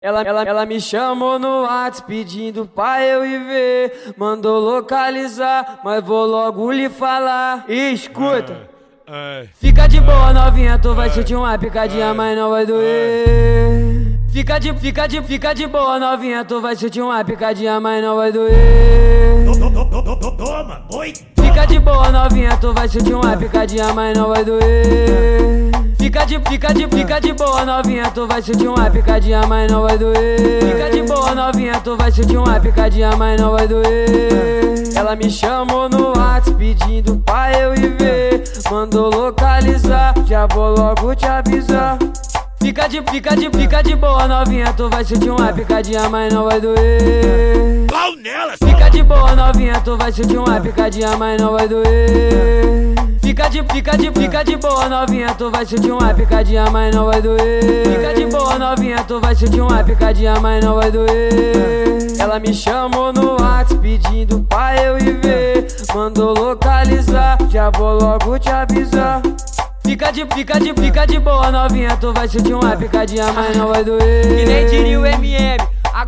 Ela, ela, ela me chamou no WhatsApp pedindo pra eu ir ver. Mandou localizar, mas vou logo lhe falar. Escuta. Fica de boa, novinha, tu vai sentir uma picadinha, mas não vai doer. Fica de, fica de, fica de boa, novinha, tu vai sentir uma picadinha, mas não vai doer. Toma, oi. Fica de boa, novinha, tu vai sentir uma picadinha, mas não vai doer. Fica de, fica de, fica de boa, novinha, tu vai sentir uma picadinha, mas não vai doer. Fica de boa, novinha, tu vai sentir uma picadinha, mas não vai doer. Ela me chamou no WhatsApp pedindo pra eu ir ver. Mandou localizar, já vou logo te avisar. Fica de, fica de, fica de boa, novinha, tu vai sentir uma picadinha, mas não vai doer. Fica de boa, novinha, tu vai sentir uma picadinha, mas não vai doer. Fica de, fica de, fica de boa, novinha, tu vai sentir uma picadinha, mas não vai doer. Fica de boa, novinha, tu vai sentir uma picadinha, mas não vai doer. Ela me chamou no WhatsApp pedindo pra eu ir ver. Mandou localizar, já vou logo te avisar. Fica de, fica de, fica de boa, novinha, tu vai sentir uma picadinha, mas não vai doer. Que nem diria o MM,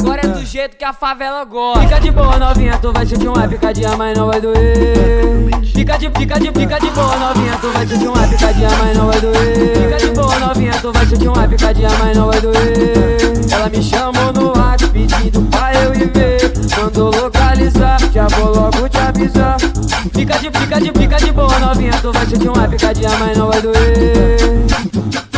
agora é do jeito que a favela gosta. Fica de boa, novinha, tu vai sentir uma picadinha, mas não vai doer. Fica de, fica de, fica de boa, novinha, tu vai sentir uma picadinha, mas não vai doer. Fica de boa, novinha, tu vai sentir uma picadinha, mas não vai doer. Ela me chamou no WhatsApp pedindo pra eu ir ver. Mandou localizar, já vou logo te avisar. Fica de, fica de, fica de boa, novinha, tu vai sentir uma picadinha, mas não vai doer.